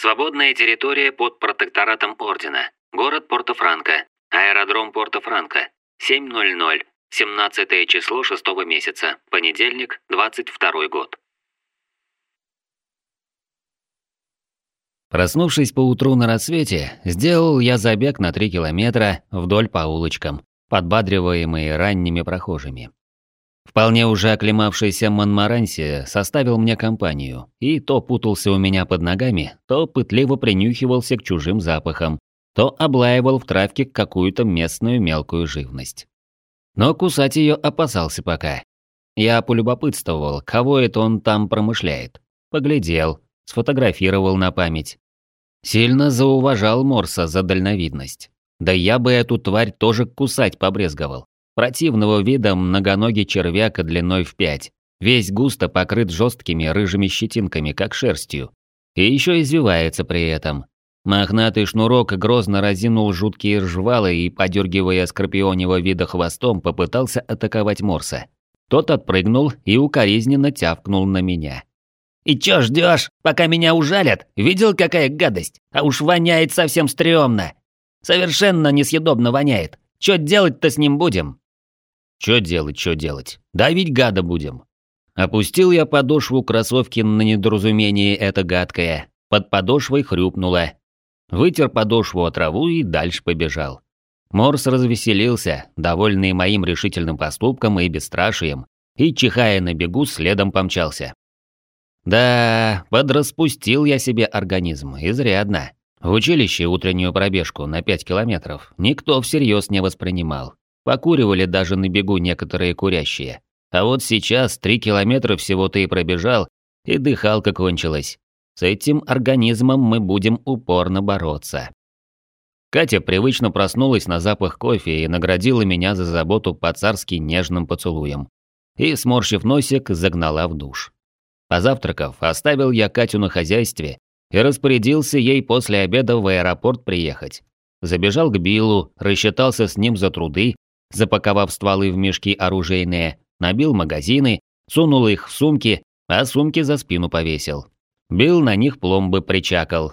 Свободная территория под протекторатом Ордена. Город Порто-Франко. Аэродром Порто-Франко. 7.00. 17 число 6 месяца. Понедельник, 22 год. Проснувшись поутру на рассвете, сделал я забег на 3 километра вдоль по улочкам, подбадриваемые ранними прохожими. Вполне уже оклемавшийся Монмаранси составил мне компанию, и то путался у меня под ногами, то пытливо принюхивался к чужим запахам, то облаивал в травке какую-то местную мелкую живность. Но кусать ее опасался пока. Я полюбопытствовал, кого это он там промышляет. Поглядел, сфотографировал на память. Сильно зауважал Морса за дальновидность. Да я бы эту тварь тоже кусать побрезговал. Противного вида многоногий червяка длиной в пять. Весь густо покрыт жесткими рыжими щетинками, как шерстью. И еще извивается при этом. Мохнатый шнурок грозно разинул жуткие ржвалы и, подергивая скорпионего вида хвостом, попытался атаковать Морса. Тот отпрыгнул и укоризненно тявкнул на меня. «И чё ждёшь, пока меня ужалят? Видел, какая гадость? А уж воняет совсем стрёмно. Совершенно несъедобно воняет. Чё делать-то с ним будем?» «Чё делать, чё делать? Давить гада будем». Опустил я подошву кроссовки на недоразумение это гадкое. Под подошвой хрюпнуло. Вытер подошву от траву и дальше побежал. Морс развеселился, довольный моим решительным поступком и бесстрашием, и, чихая на бегу, следом помчался. Да, подраспустил я себе организм, изрядно. В училище утреннюю пробежку на 5 километров никто всерьез не воспринимал. Покуривали даже на бегу некоторые курящие. А вот сейчас 3 километра всего-то и пробежал, и дыхалка кончилась. С этим организмом мы будем упорно бороться. Катя привычно проснулась на запах кофе и наградила меня за заботу по-царски нежным поцелуем. И, сморщив носик, загнала в душ. Позавтракав, оставил я Катю на хозяйстве и распорядился ей после обеда в аэропорт приехать. Забежал к Биллу, рассчитался с ним за труды, запаковав стволы в мешки оружейные, набил магазины, сунул их в сумки, а сумки за спину повесил. Билл на них пломбы причакал.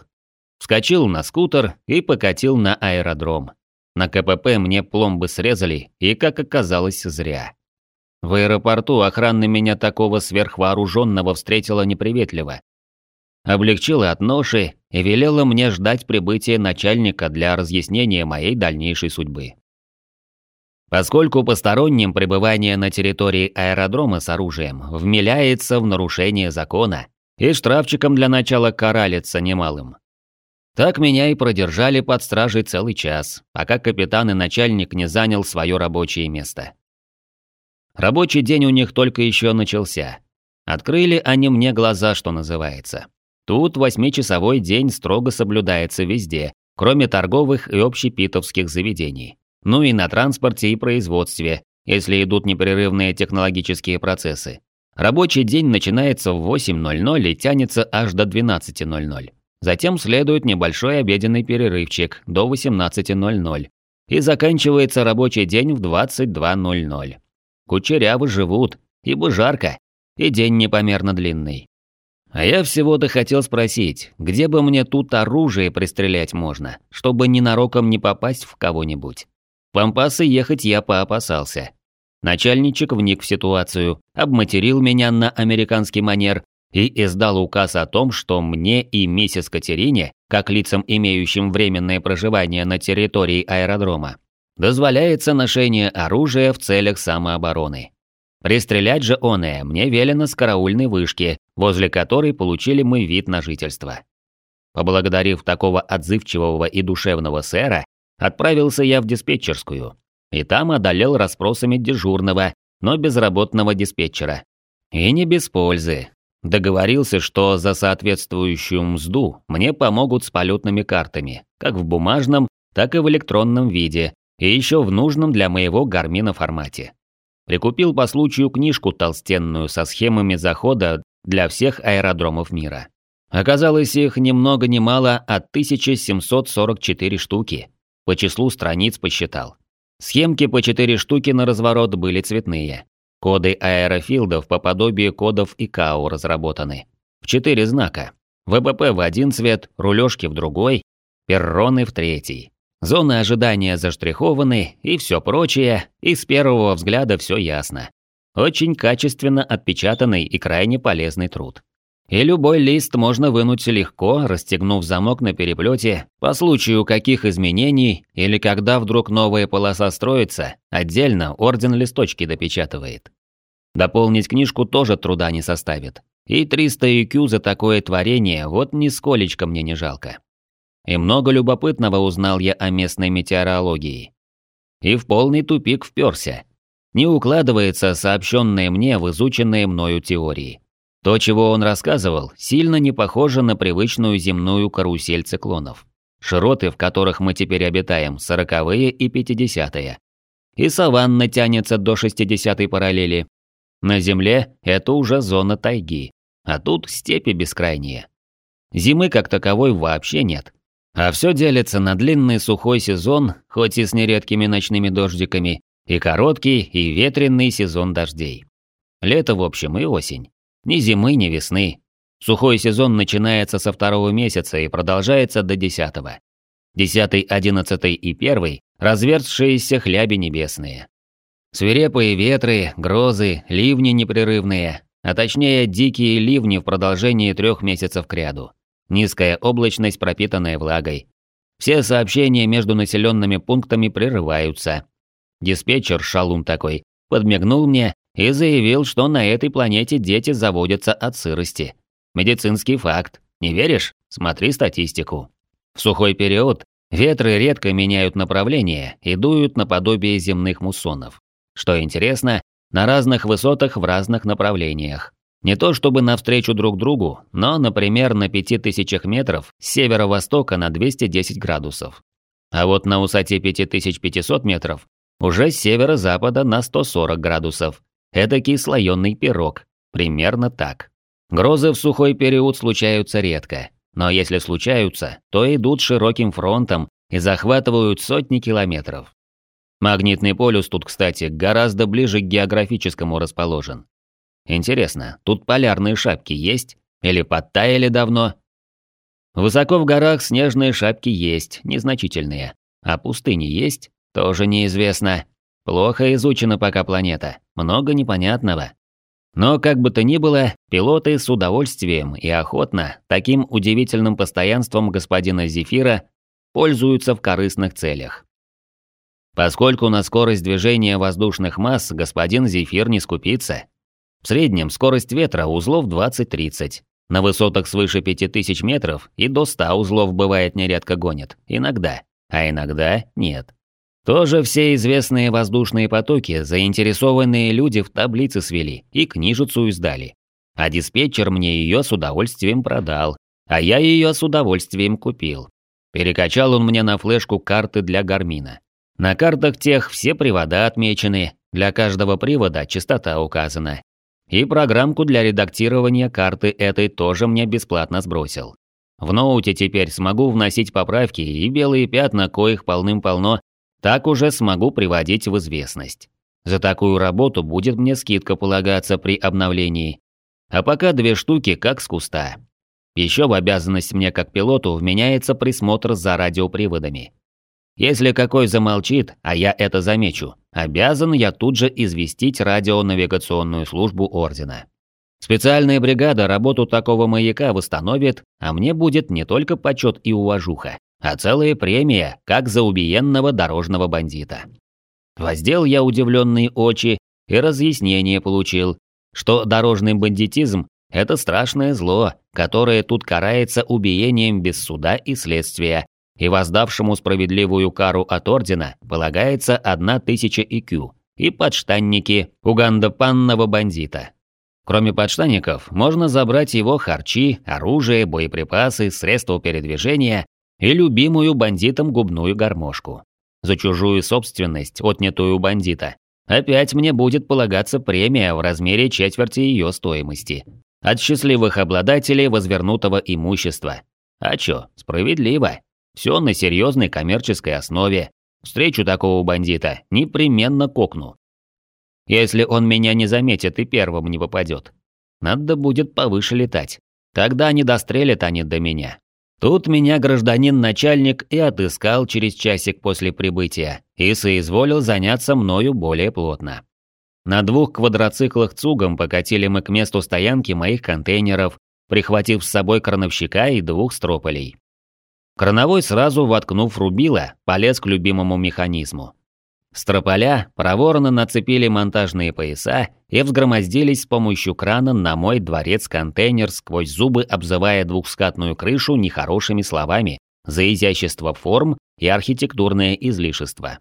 Вскочил на скутер и покатил на аэродром. На КПП мне пломбы срезали, и, как оказалось, зря. В аэропорту охрана меня такого сверхвооруженного встретила неприветливо. Облегчила от ноши и велела мне ждать прибытия начальника для разъяснения моей дальнейшей судьбы. Поскольку посторонним пребывание на территории аэродрома с оружием вмеляется в нарушение закона, и штрафчиком для начала каралится немалым. Так меня и продержали под стражей целый час, пока капитан и начальник не занял свое рабочее место. Рабочий день у них только еще начался. Открыли они мне глаза, что называется. Тут восьмичасовой день строго соблюдается везде, кроме торговых и общепитовских заведений. Ну и на транспорте и производстве, если идут непрерывные технологические процессы. Рабочий день начинается в 8.00 и тянется аж до 12.00. Затем следует небольшой обеденный перерывчик до 18.00. И заканчивается рабочий день в 22.00. Кучерявы живут, ибо жарко, и день непомерно длинный. А я всего-то хотел спросить, где бы мне тут оружие пристрелять можно, чтобы ненароком не попасть в кого-нибудь. Пампасы ехать я поопасался. Начальничек вник в ситуацию, обматерил меня на американский манер и издал указ о том, что мне и миссис Катерине, как лицам, имеющим временное проживание на территории аэродрома, дозволяется ношение оружия в целях самообороны. Пристрелять же оное мне велено с караульной вышки, возле которой получили мы вид на жительство. Поблагодарив такого отзывчивого и душевного сэра, отправился я в диспетчерскую. И там одолел расспросами дежурного, но безработного диспетчера. И не без пользы. Договорился, что за соответствующую мзду мне помогут с полетными картами, как в бумажном, так и в электронном виде, и еще в нужном для моего гармина формате. Прикупил по случаю книжку толстенную со схемами захода для всех аэродромов мира. Оказалось их ни много ни мало от 1744 штуки. По числу страниц посчитал. Схемки по 4 штуки на разворот были цветные. Коды аэрофилдов по подобию кодов ИКАО разработаны. В 4 знака. ВПП в один цвет, рулежки в другой, перроны в третий. Зоны ожидания заштрихованы и все прочее, и с первого взгляда все ясно. Очень качественно отпечатанный и крайне полезный труд. И любой лист можно вынуть легко, расстегнув замок на переплете, по случаю каких изменений или когда вдруг новая полоса строится, отдельно орден листочки допечатывает. Дополнить книжку тоже труда не составит. И 300 IQ за такое творение вот нисколечко мне не жалко. И много любопытного узнал я о местной метеорологии. И в полный тупик вперся. Не укладывается сообщенное мне в изученные мною теории. То, чего он рассказывал, сильно не похоже на привычную земную карусель циклонов. Широты, в которых мы теперь обитаем, сороковые и пятидесятые. И саванна тянется до шестидесятой параллели. На Земле это уже зона тайги, а тут степи бескрайние. Зимы как таковой вообще нет. А все делится на длинный сухой сезон, хоть и с нередкими ночными дождиками, и короткий и ветреный сезон дождей. Лето, в общем, и осень. Ни зимы, ни весны. Сухой сезон начинается со второго месяца и продолжается до десятого. Десятый, одиннадцатый и первый – разверзшиеся хляби небесные. Свирепые ветры, грозы, ливни непрерывные, а точнее дикие ливни в продолжении трех месяцев кряду. Низкая облачность, пропитанная влагой. Все сообщения между населенными пунктами прерываются. Диспетчер, шалун такой, подмигнул мне и заявил, что на этой планете дети заводятся от сырости. Медицинский факт. Не веришь? Смотри статистику. В сухой период ветры редко меняют направление и дуют наподобие земных муссонов. Что интересно, на разных высотах в разных направлениях. Не то чтобы навстречу друг другу, но, например, на 5000 метров с северо-востока на 210 градусов. А вот на высоте 5500 метров уже с северо-запада на 140 градусов, Эдакий слоеный пирог. Примерно так. Грозы в сухой период случаются редко, но если случаются, то идут широким фронтом и захватывают сотни километров. Магнитный полюс тут, кстати, гораздо ближе к географическому расположен. Интересно, тут полярные шапки есть? Или подтаяли давно? Высоко в горах снежные шапки есть, незначительные. А пустыни есть? Тоже неизвестно. Плохо изучена пока планета, много непонятного. Но как бы то ни было, пилоты с удовольствием и охотно таким удивительным постоянством господина Зефира пользуются в корыстных целях. Поскольку на скорость движения воздушных масс господин Зефир не скупится, в среднем скорость ветра узлов 20-30, на высотах свыше 5000 метров и до 100 узлов бывает нередко гонит, иногда, а иногда нет. Тоже все известные воздушные потоки заинтересованные люди в таблице свели и книжицу издали. А диспетчер мне ее с удовольствием продал, а я ее с удовольствием купил. Перекачал он мне на флешку карты для Гармина. На картах тех все привода отмечены, для каждого привода частота указана. И программку для редактирования карты этой тоже мне бесплатно сбросил. В ноуте теперь смогу вносить поправки и белые пятна, коих полным-полно, так уже смогу приводить в известность. За такую работу будет мне скидка полагаться при обновлении. А пока две штуки как с куста. Еще в обязанность мне как пилоту вменяется присмотр за радиоприводами. Если какой замолчит, а я это замечу, обязан я тут же известить радионавигационную службу Ордена. Специальная бригада работу такого маяка восстановит, а мне будет не только почет и уважуха, а целая премия, как за убиенного дорожного бандита. Воздел я удивленные очи и разъяснение получил, что дорожный бандитизм – это страшное зло, которое тут карается убиением без суда и следствия, и воздавшему справедливую кару от ордена полагается одна тысяча икю и подштанники угандопанного бандита. Кроме подштанников, можно забрать его харчи, оружие, боеприпасы, средства передвижения и любимую бандитом губную гармошку. За чужую собственность, отнятую у бандита, опять мне будет полагаться премия в размере четверти ее стоимости. От счастливых обладателей возвернутого имущества. А чё, справедливо. Все на серьезной коммерческой основе. Встречу такого бандита, непременно кокну. Если он меня не заметит и первым не попадет. Надо будет повыше летать. Тогда не дострелят они до меня. Тут меня гражданин-начальник и отыскал через часик после прибытия и соизволил заняться мною более плотно. На двух квадроциклах цугом покатили мы к месту стоянки моих контейнеров, прихватив с собой крановщика и двух строполей. Крановой сразу, воткнув рубило, полез к любимому механизму. Строполя проворно нацепили монтажные пояса и взгромоздились с помощью крана на мой дворец-контейнер, сквозь зубы обзывая двухскатную крышу нехорошими словами за изящество форм и архитектурное излишество.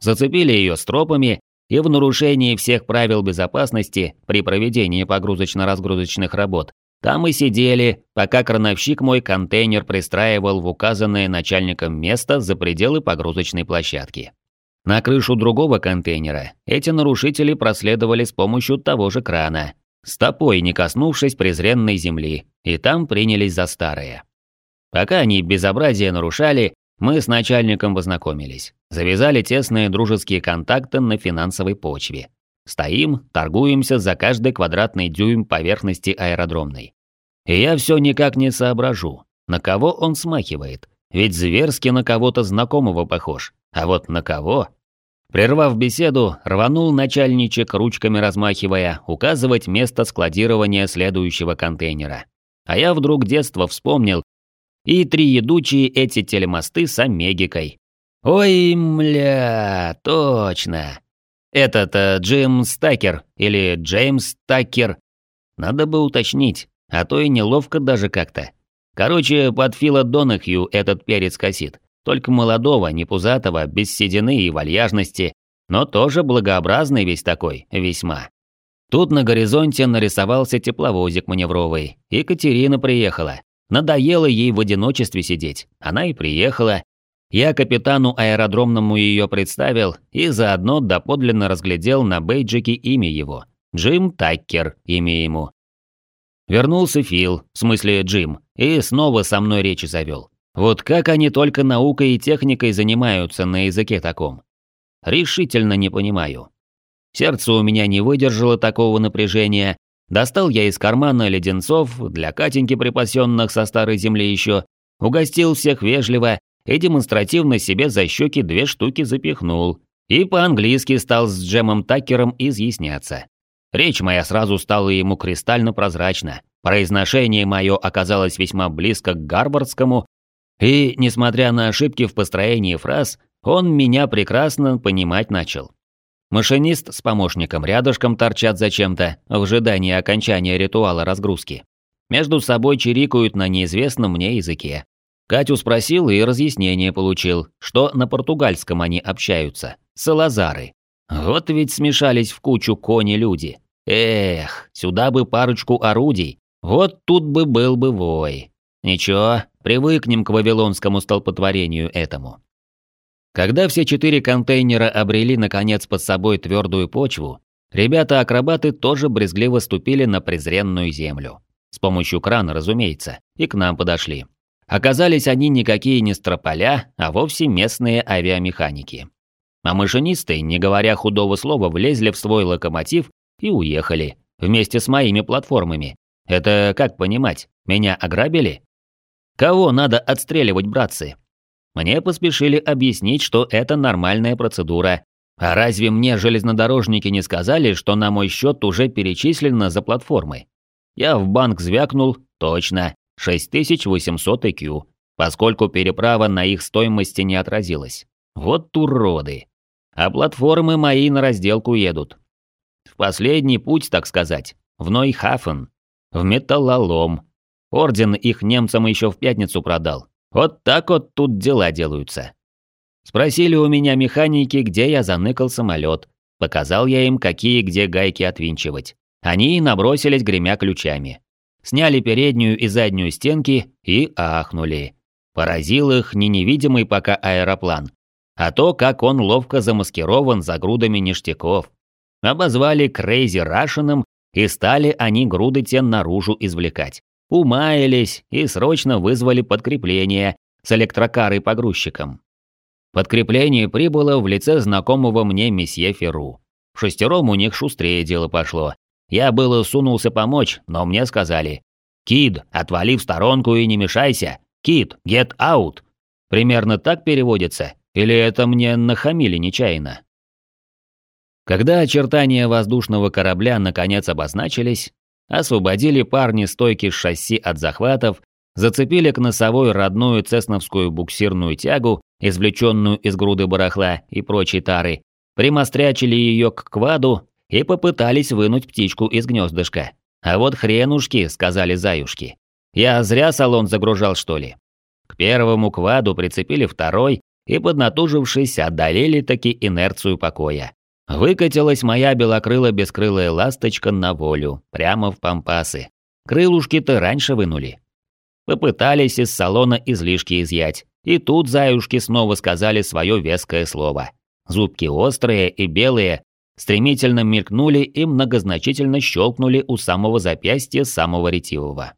Зацепили ее стропами и в нарушении всех правил безопасности при проведении погрузочно-разгрузочных работ там и сидели, пока крановщик мой контейнер пристраивал в указанное начальником место за пределы погрузочной площадки. На крышу другого контейнера эти нарушители проследовали с помощью того же крана, стопой не коснувшись презренной земли, и там принялись за старое. Пока они безобразие нарушали, мы с начальником познакомились, завязали тесные дружеские контакты на финансовой почве. Стоим, торгуемся за каждый квадратный дюйм поверхности аэродромной. И я все никак не соображу, на кого он смахивает, ведь зверски на кого-то знакомого похож, а вот на кого Прервав беседу, рванул начальничек, ручками размахивая, указывать место складирования следующего контейнера. А я вдруг детство вспомнил, и три едучие эти телемосты с Омегикой. Ой, мля, точно. Этот-то Джим Стакер или Джеймс Стакер. Надо бы уточнить, а то и неловко даже как-то. Короче, под Фила Донахью этот перец косит. Только молодого, не пузатого, без седины и вальяжности, но тоже благообразный весь такой, весьма. Тут на горизонте нарисовался тепловозик маневровый. Екатерина приехала. Надоело ей в одиночестве сидеть. Она и приехала. Я капитану аэродромному ее представил и заодно доподлинно разглядел на бейджике имя его. Джим Таккер, имя ему. Вернулся Фил, в смысле Джим, и снова со мной речи завел. Вот как они только наукой и техникой занимаются на языке таком? Решительно не понимаю. Сердце у меня не выдержало такого напряжения. Достал я из кармана леденцов, для Катеньки припасенных со старой земли еще, угостил всех вежливо и демонстративно себе за щеки две штуки запихнул. И по-английски стал с Джемом Такером изъясняться. Речь моя сразу стала ему кристально прозрачна. Произношение мое оказалось весьма близко к гарвардскому, и, несмотря на ошибки в построении фраз, он меня прекрасно понимать начал. Машинист с помощником рядышком торчат зачем-то, в ожидании окончания ритуала разгрузки. Между собой чирикают на неизвестном мне языке. Катю спросил и разъяснение получил, что на португальском они общаются. Салазары. Вот ведь смешались в кучу кони-люди. Эх, сюда бы парочку орудий. Вот тут бы был бы вой. Ничего, привыкнем к вавилонскому столпотворению этому. Когда все четыре контейнера обрели наконец под собой твердую почву, ребята-акробаты тоже брезгливо ступили на презренную землю. С помощью крана, разумеется, и к нам подошли. Оказались они никакие не строполя, а вовсе местные авиамеханики. А машинисты, не говоря худого слова, влезли в свой локомотив и уехали, вместе с моими платформами. Это как понимать, меня ограбили? Кого надо отстреливать, братцы? Мне поспешили объяснить, что это нормальная процедура. А разве мне железнодорожники не сказали, что на мой счет уже перечислено за платформы? Я в банк звякнул, точно, 6800 IQ, поскольку переправа на их стоимости не отразилась. Вот уроды. А платформы мои на разделку едут. В последний путь, так сказать, в Нойхафен, в металлолом, Орден их немцам еще в пятницу продал. Вот так вот тут дела делаются. Спросили у меня механики, где я заныкал самолет. Показал я им, какие где гайки отвинчивать. Они набросились, гремя ключами. Сняли переднюю и заднюю стенки и ахнули. Поразил их не невидимый пока аэроплан, а то, как он ловко замаскирован за грудами ништяков. Обозвали Крейзи Рашином, и стали они груды те наружу извлекать умаялись и срочно вызвали подкрепление с электрокарой-погрузчиком. Подкрепление прибыло в лице знакомого мне месье Феру. Шестером у них шустрее дело пошло. Я было сунулся помочь, но мне сказали, «Кид, отвали в сторонку и не мешайся! Кид, get out!» Примерно так переводится? Или это мне нахамили нечаянно? Когда очертания воздушного корабля наконец обозначились, освободили парни стойки шасси от захватов, зацепили к носовой родную цесновскую буксирную тягу, извлеченную из груды барахла и прочей тары, примострячили ее к кваду и попытались вынуть птичку из гнездышка. А вот хренушки, сказали заюшки. Я зря салон загружал, что ли? К первому кваду прицепили второй и, поднатужившись, одолели таки инерцию покоя. Выкатилась моя белокрыло-бескрылая ласточка на волю, прямо в пампасы. Крылушки-то раньше вынули. Попытались из салона излишки изъять, и тут заюшки снова сказали свое веское слово. Зубки острые и белые, стремительно мелькнули и многозначительно щелкнули у самого запястья самого ретивого.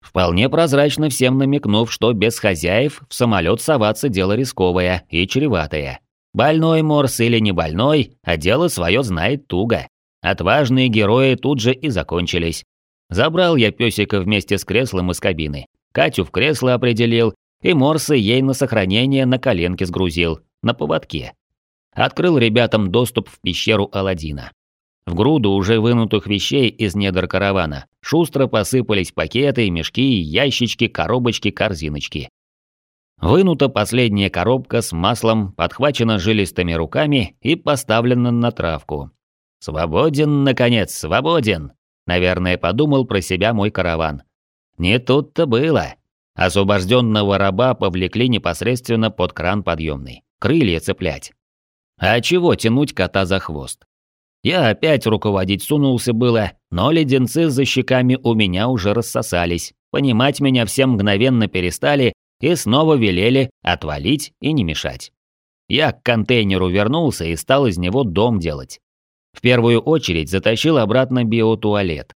Вполне прозрачно всем намекнув, что без хозяев в самолет соваться дело рисковое и чреватое. Больной Морс или не больной, а дело свое знает туго. Отважные герои тут же и закончились. Забрал я песика вместе с креслом из кабины. Катю в кресло определил, и Морса ей на сохранение на коленке сгрузил, на поводке. Открыл ребятам доступ в пещеру Аладдина. В груду уже вынутых вещей из недр каравана шустро посыпались пакеты, мешки, ящички, коробочки, корзиночки. Вынута последняя коробка с маслом, подхвачена жилистыми руками и поставлена на травку. «Свободен, наконец, свободен!» Наверное, подумал про себя мой караван. Не тут-то было. Освобожденного раба повлекли непосредственно под кран подъемный. Крылья цеплять. А чего тянуть кота за хвост? Я опять руководить сунулся было, но леденцы за щеками у меня уже рассосались. Понимать меня все мгновенно перестали и снова велели отвалить и не мешать. Я к контейнеру вернулся и стал из него дом делать. В первую очередь затащил обратно биотуалет.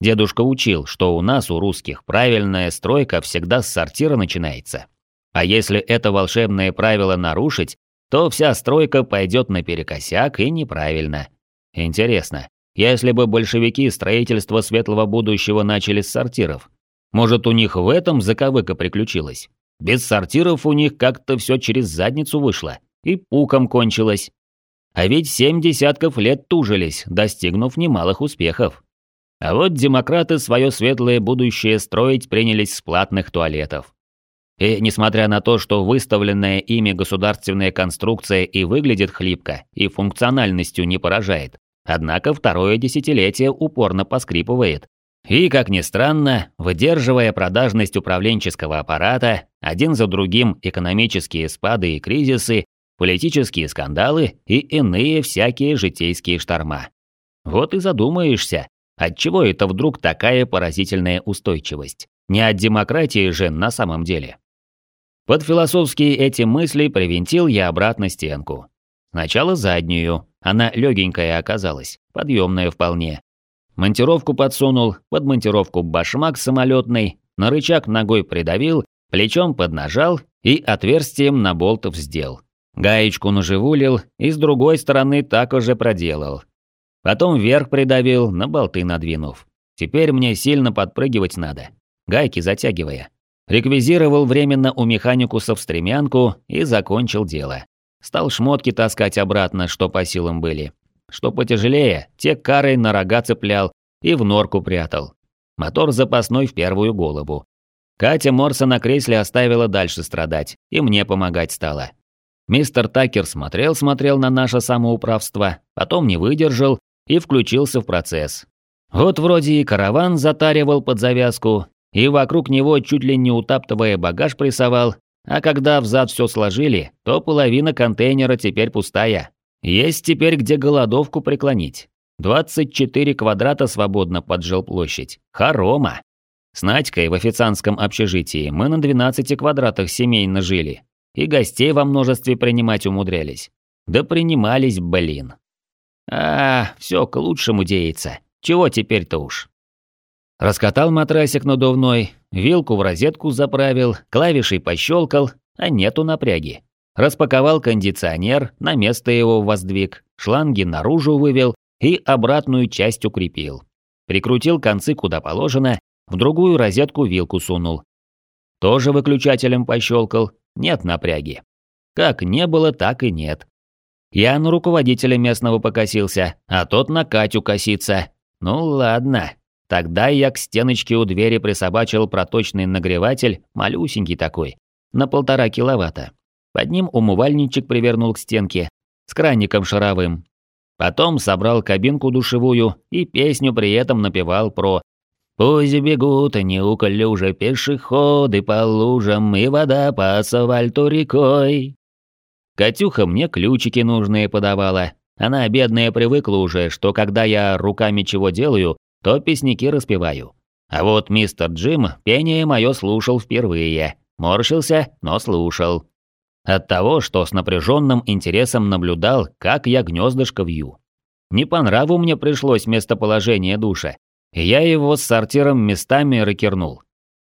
Дедушка учил, что у нас, у русских, правильная стройка всегда с сортира начинается. А если это волшебное правило нарушить, то вся стройка пойдет наперекосяк и неправильно. Интересно, если бы большевики строительство светлого будущего начали с сортиров, может, у них в этом заковыка приключилась? Без сортиров у них как-то все через задницу вышло и пуком кончилось. А ведь семь десятков лет тужились, достигнув немалых успехов. А вот демократы свое светлое будущее строить принялись с платных туалетов. И несмотря на то, что выставленная ими государственная конструкция и выглядит хлипко, и функциональностью не поражает, однако второе десятилетие упорно поскрипывает, и, как ни странно, выдерживая продажность управленческого аппарата, один за другим экономические спады и кризисы, политические скандалы и иные всякие житейские шторма. Вот и задумаешься, отчего это вдруг такая поразительная устойчивость? Не от демократии же на самом деле. Под философские эти мысли привинтил я обратно стенку. Сначала заднюю, она легенькая оказалась, подъемная вполне, Монтировку подсунул, под монтировку башмак самолетный, на рычаг ногой придавил, плечом поднажал и отверстием на болт вздел. Гаечку наживулил и с другой стороны так уже проделал. Потом вверх придавил, на болты надвинув. Теперь мне сильно подпрыгивать надо, гайки затягивая. Реквизировал временно у механикуса в стремянку и закончил дело. Стал шмотки таскать обратно, что по силам были. Что потяжелее, те карой на рога цеплял и в норку прятал. Мотор запасной в первую голову. Катя Морса на кресле оставила дальше страдать, и мне помогать стала. Мистер Такер смотрел-смотрел на наше самоуправство, потом не выдержал и включился в процесс. Вот вроде и караван затаривал под завязку, и вокруг него чуть ли не утаптывая багаж прессовал, а когда взад все сложили, то половина контейнера теперь пустая. Есть теперь где голодовку преклонить. 24 квадрата свободно под жилплощадь. Хорома. С Надькой в официантском общежитии мы на 12 квадратах семейно жили. И гостей во множестве принимать умудрялись. Да принимались, блин. А, все к лучшему деется. Чего теперь-то уж? Раскатал матрасик надувной, вилку в розетку заправил, клавишей пощелкал, а нету напряги. Распаковал кондиционер, на место его воздвиг, шланги наружу вывел и обратную часть укрепил. Прикрутил концы куда положено в другую розетку вилку сунул. Тоже выключателем пощелкал, нет напряги. Как не было, так и нет. Я на руководителя местного покосился, а тот на Катю косится. Ну ладно, тогда я к стеночке у двери присобачил проточный нагреватель, малюсенький такой, на полтора киловатта. Под ним умывальничек привернул к стенке, с краником шаровым. Потом собрал кабинку душевую и песню при этом напевал про «Пусть бегут неуклюже пешеходы по лужам, и вода по асфальту рекой». Катюха мне ключики нужные подавала. Она, бедная, привыкла уже, что когда я руками чего делаю, то песняки распеваю. А вот мистер Джим пение мое слушал впервые. Морщился, но слушал. От того, что с напряженным интересом наблюдал, как я гнездышко вью. Не по нраву мне пришлось местоположение душа, я его с сортиром местами ракернул.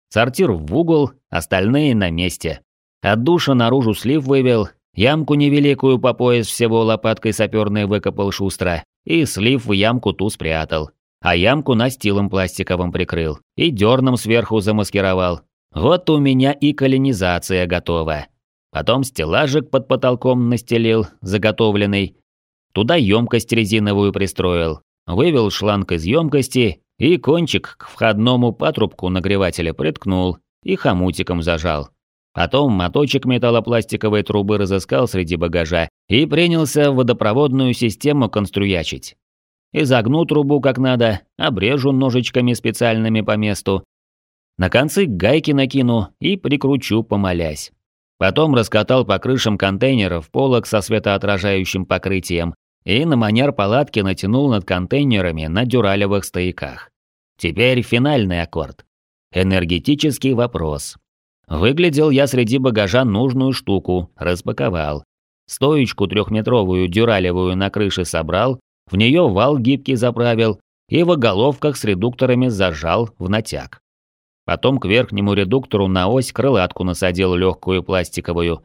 Сортир в угол, остальные на месте. От душа наружу слив вывел, ямку невеликую по пояс всего лопаткой саперной выкопал шустро, и слив в ямку ту спрятал. А ямку настилом пластиковым прикрыл, и дерном сверху замаскировал. Вот у меня и колонизация готова. Потом стеллажик под потолком настелил, заготовленный. Туда емкость резиновую пристроил. Вывел шланг из емкости и кончик к входному патрубку нагревателя приткнул и хомутиком зажал. Потом моточек металлопластиковой трубы разыскал среди багажа и принялся водопроводную систему конструячить. Изогну трубу как надо, обрежу ножичками специальными по месту. На концы гайки накину и прикручу, помолясь. Потом раскатал по крышам контейнеров полок со светоотражающим покрытием и на манер палатки натянул над контейнерами на дюралевых стояках. Теперь финальный аккорд. Энергетический вопрос. Выглядел я среди багажа нужную штуку, распаковал. Стоечку трехметровую дюралевую на крыше собрал, в нее вал гибкий заправил и в оголовках с редукторами зажал в натяг. Потом к верхнему редуктору на ось крылатку насадил легкую пластиковую,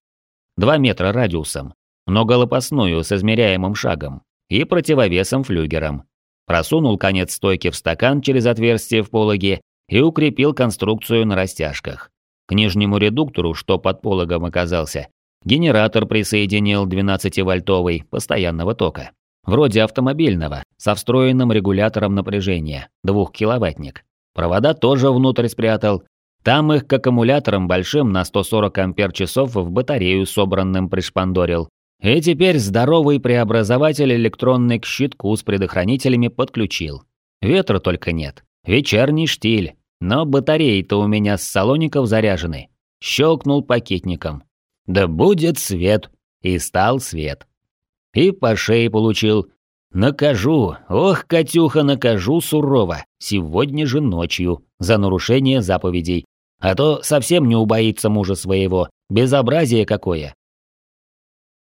2 метра радиусом, многолопастную с измеряемым шагом и противовесом флюгером. Просунул конец стойки в стакан через отверстие в пологе и укрепил конструкцию на растяжках. К нижнему редуктору, что под пологом оказался, генератор присоединил 12-вольтовый постоянного тока. Вроде автомобильного, со встроенным регулятором напряжения, 2-киловаттник. Провода тоже внутрь спрятал. Там их к аккумуляторам большим на 140 ампер-часов в батарею собранным пришпандорил. И теперь здоровый преобразователь электронный к щитку с предохранителями подключил. Ветра только нет. Вечерний штиль. Но батареи-то у меня с салоников заряжены. Щелкнул пакетником. Да будет свет. И стал свет. И по шее получил. Накажу, ох, Катюха, накажу сурово, сегодня же ночью, за нарушение заповедей. А то совсем не убоится мужа своего, безобразие какое.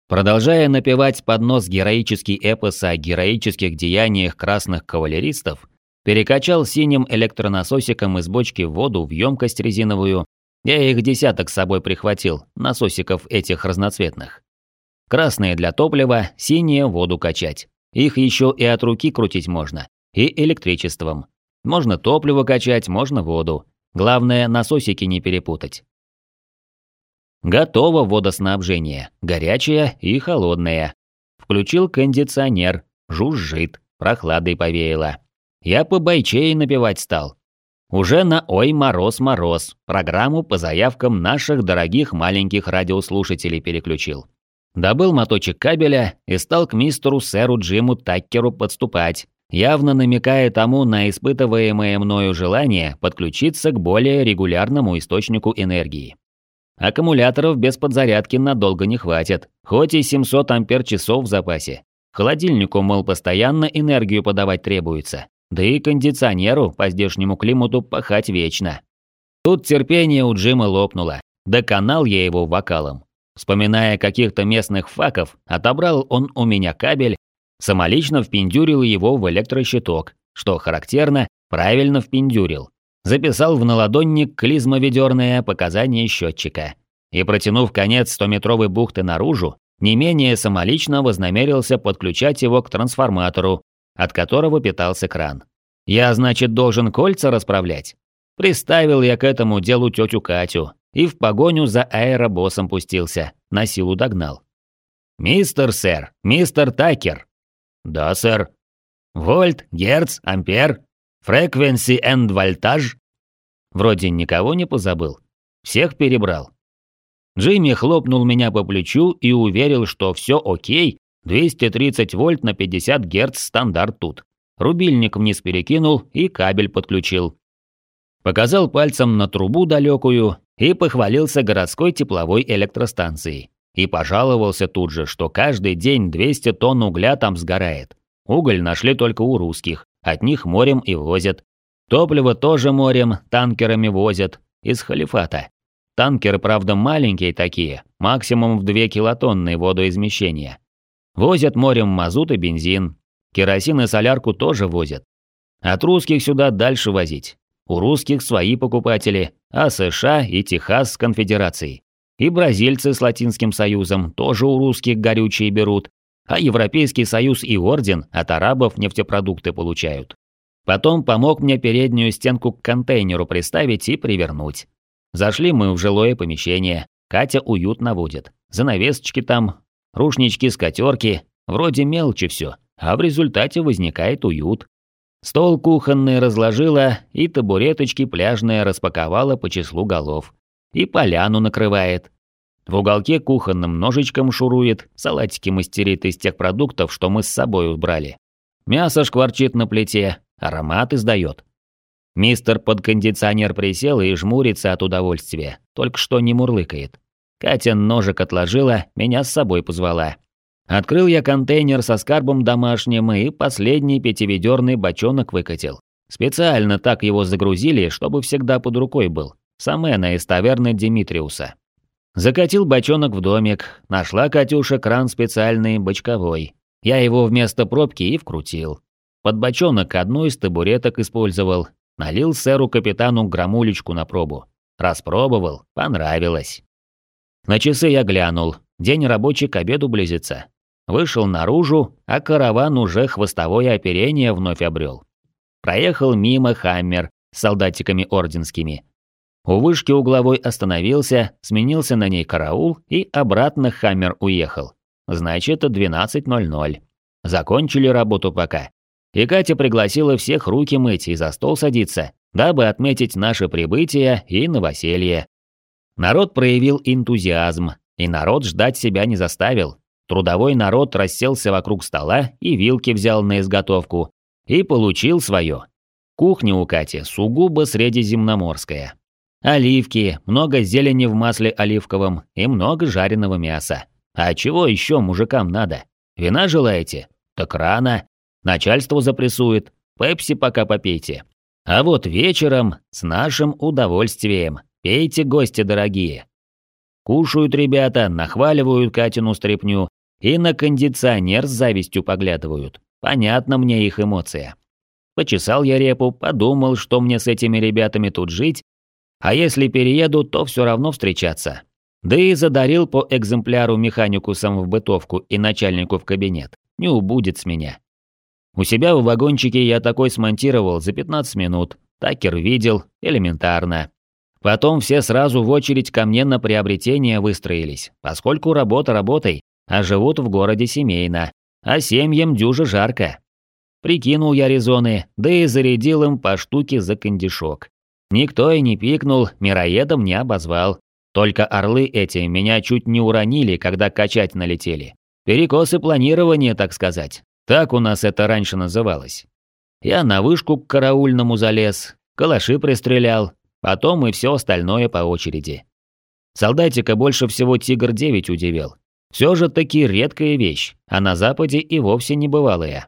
Продолжая напевать под нос героический эпос о героических деяниях красных кавалеристов, перекачал синим электронасосиком из бочки воду в емкость резиновую. Я их десяток с собой прихватил, насосиков этих разноцветных. Красные для топлива, синие воду качать. Их еще и от руки крутить можно. И электричеством. Можно топливо качать, можно воду. Главное, насосики не перепутать. Готово водоснабжение. Горячее и холодное. Включил кондиционер. Жужжит. Прохладой повеяло. Я по бойчей напевать стал. Уже на «Ой, мороз-мороз» программу по заявкам наших дорогих маленьких радиослушателей переключил. Добыл моточек кабеля и стал к мистеру сэру Джиму Таккеру подступать, явно намекая тому на испытываемое мною желание подключиться к более регулярному источнику энергии. Аккумуляторов без подзарядки надолго не хватит, хоть и 700 ампер-часов в запасе. Холодильнику, мол, постоянно энергию подавать требуется, да и кондиционеру по здешнему климату пахать вечно. Тут терпение у Джима лопнуло, доконал я его вокалом. Вспоминая каких-то местных факов, отобрал он у меня кабель, самолично впендюрил его в электрощиток, что характерно, правильно впендюрил. Записал в наладонник клизмоведерное показание счетчика. И протянув конец 100-метровой бухты наружу, не менее самолично вознамерился подключать его к трансформатору, от которого питался кран. Я, значит, должен кольца расправлять? Приставил я к этому делу тетю Катю и в погоню за аэробоссом пустился, на силу догнал. «Мистер, сэр, мистер Такер». «Да, сэр». «Вольт, герц, ампер, фреквенси энд вольтаж». Вроде никого не позабыл. Всех перебрал. Джимми хлопнул меня по плечу и уверил, что все окей, 230 вольт на 50 герц стандарт тут. Рубильник вниз перекинул и кабель подключил. Показал пальцем на трубу далекую и похвалился городской тепловой электростанцией. И пожаловался тут же, что каждый день 200 тонн угля там сгорает. Уголь нашли только у русских, от них морем и возят. Топливо тоже морем, танкерами возят, из халифата. Танкеры, правда, маленькие такие, максимум в 2 килотонны водоизмещения. Возят морем мазут и бензин. Керосин и солярку тоже возят. От русских сюда дальше возить. У русских свои покупатели, а США и Техас с конфедерацией. И бразильцы с Латинским Союзом тоже у русских горючие берут, а Европейский Союз и Орден от арабов нефтепродукты получают. Потом помог мне переднюю стенку к контейнеру приставить и привернуть. Зашли мы в жилое помещение. Катя уютно водит. Занавесочки там, рушнички, скатерки. Вроде мелочи все, а в результате возникает уют. Стол кухонный разложила и табуреточки пляжные распаковала по числу голов. И поляну накрывает. В уголке кухонным ножичком шурует, салатики мастерит из тех продуктов, что мы с собой убрали. Мясо шкварчит на плите, аромат издает. Мистер под кондиционер присел и жмурится от удовольствия, только что не мурлыкает. Катя ножик отложила, меня с собой позвала. Открыл я контейнер со скарбом домашним и последний пятиведерный бочонок выкатил. Специально так его загрузили, чтобы всегда под рукой был. Самена из таверны Димитриуса. Закатил бочонок в домик, нашла Катюша кран специальный, бочковой. Я его вместо пробки и вкрутил. Под бочонок одну из табуреток использовал. Налил сэру-капитану грамулечку на пробу. Распробовал, понравилось. На часы я глянул. День рабочий к обеду близится. Вышел наружу, а караван уже хвостовое оперение вновь обрел. Проехал мимо Хаммер с солдатиками орденскими. У вышки угловой остановился, сменился на ней караул и обратно Хаммер уехал. Значит, 12.00. Закончили работу пока. И Катя пригласила всех руки мыть и за стол садиться, дабы отметить наше прибытие и новоселье. Народ проявил энтузиазм, и народ ждать себя не заставил. Трудовой народ расселся вокруг стола и вилки взял на изготовку. И получил свое. Кухня у Кати сугубо средиземноморская. Оливки, много зелени в масле оливковом и много жареного мяса. А чего еще мужикам надо? Вина желаете? Так рано. Начальство запрессует. Пепси пока попейте. А вот вечером с нашим удовольствием. Пейте, гости дорогие. Кушают ребята, нахваливают Катину стряпню и на кондиционер с завистью поглядывают. Понятно мне их эмоция. Почесал я репу, подумал, что мне с этими ребятами тут жить, а если перееду, то все равно встречаться. Да и задарил по экземпляру механикусам в бытовку и начальнику в кабинет. Не убудет с меня. У себя в вагончике я такой смонтировал за 15 минут. Такер видел, элементарно. Потом все сразу в очередь ко мне на приобретение выстроились, поскольку работа работой, а живут в городе семейно, а семьям дюже жарко. Прикинул я резоны, да и зарядил им по штуке за кондишок. Никто и не пикнул, мироедом не обозвал. Только орлы эти меня чуть не уронили, когда качать налетели. Перекосы планирования, так сказать. Так у нас это раньше называлось. Я на вышку к караульному залез, калаши пристрелял, Потом и все остальное по очереди. Солдатика больше всего Тигр-9 удивил. Все же таки редкая вещь, а на Западе и вовсе не бывалая.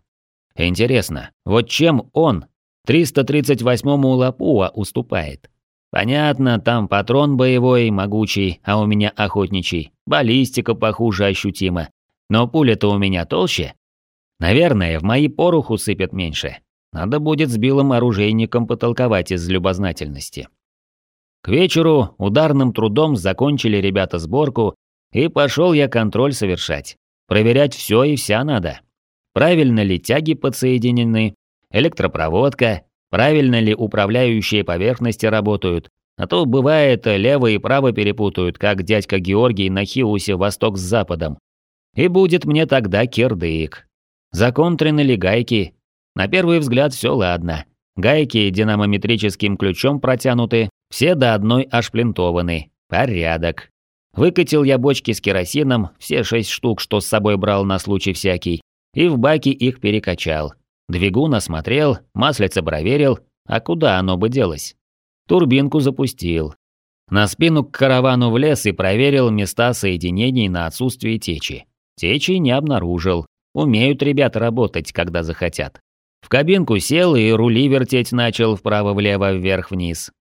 Интересно, вот чем он 338-му Лапуа уступает? Понятно, там патрон боевой, могучий, а у меня охотничий. Баллистика похуже ощутима. Но пуля-то у меня толще. Наверное, в мои пороху сыпят меньше. Надо будет с белым оружейником потолковать из любознательности. К вечеру ударным трудом закончили ребята сборку, и пошел я контроль совершать. Проверять все и вся надо. Правильно ли тяги подсоединены, электропроводка, правильно ли управляющие поверхности работают, а то бывает лево и право перепутают, как дядька Георгий на Хиусе восток с западом. И будет мне тогда кирдык. Законтрены ли гайки? На первый взгляд все ладно. Гайки динамометрическим ключом протянуты, все до одной ошплинтованы. Порядок. Выкатил я бочки с керосином, все шесть штук, что с собой брал на случай всякий, и в баки их перекачал. Двигун осмотрел, маслице проверил, а куда оно бы делось? Турбинку запустил. На спину к каравану влез и проверил места соединений на отсутствие течи. Течи не обнаружил. Умеют ребята работать, когда захотят. В кабинку сел и рули вертеть начал вправо-влево, вверх-вниз.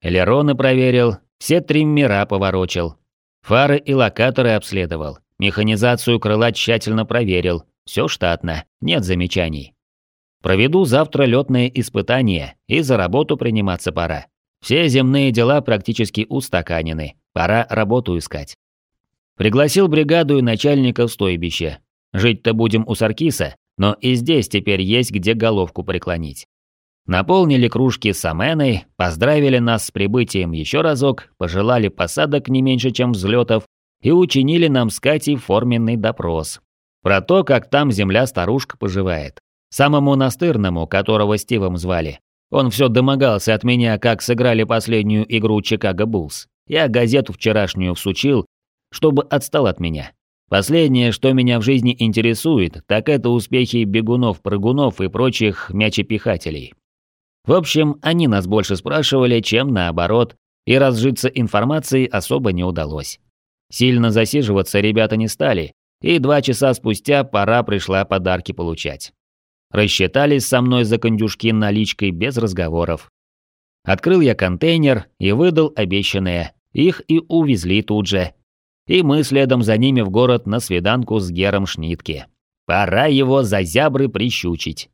Элероны проверил, все триммера поворочил. Фары и локаторы обследовал. Механизацию крыла тщательно проверил. Все штатно, нет замечаний. Проведу завтра летные испытания, и за работу приниматься пора. Все земные дела практически устаканены, пора работу искать. Пригласил бригаду и начальника в стойбище. Жить-то будем у Саркиса, но и здесь теперь есть где головку преклонить. Наполнили кружки с аменой, поздравили нас с прибытием еще разок, пожелали посадок не меньше, чем взлетов, и учинили нам с Катей форменный допрос. Про то, как там земля-старушка поживает. Самому настырному, которого Стивом звали. Он все домогался от меня, как сыграли последнюю игру Чикаго Буллс. Я газету вчерашнюю всучил, чтобы отстал от меня. Последнее, что меня в жизни интересует, так это успехи бегунов-прыгунов и прочих мячепихателей. В общем, они нас больше спрашивали, чем наоборот, и разжиться информацией особо не удалось. Сильно засиживаться ребята не стали, и два часа спустя пора пришла подарки получать. Рассчитались со мной за кондюшки наличкой без разговоров. Открыл я контейнер и выдал обещанное. Их и увезли тут же. И мы следом за ними в город на свиданку с Гером Шнитке. Пора его за зябры прищучить.